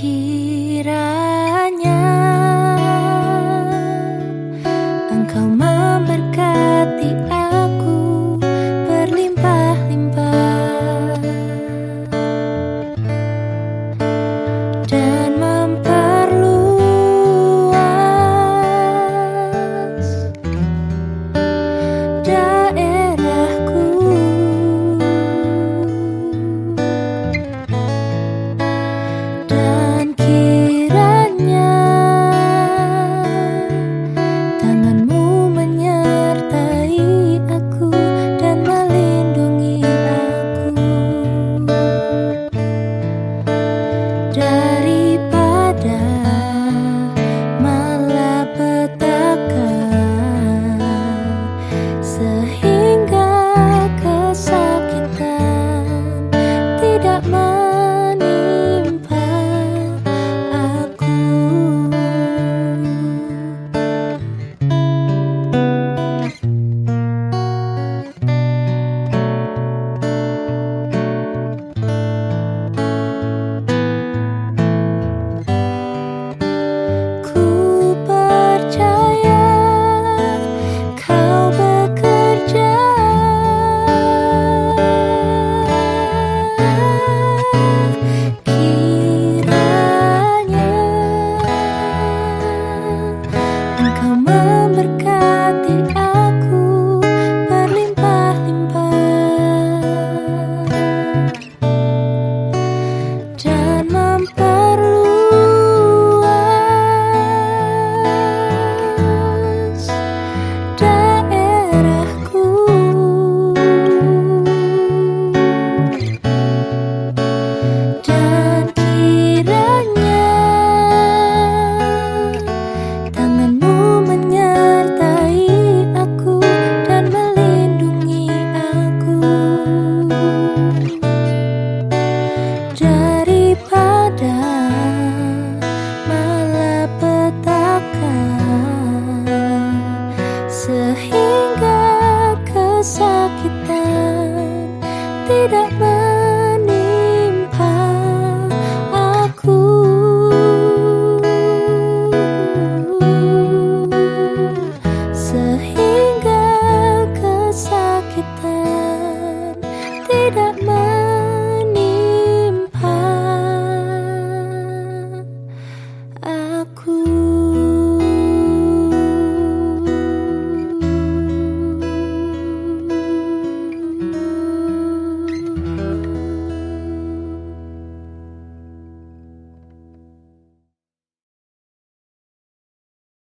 길아 你的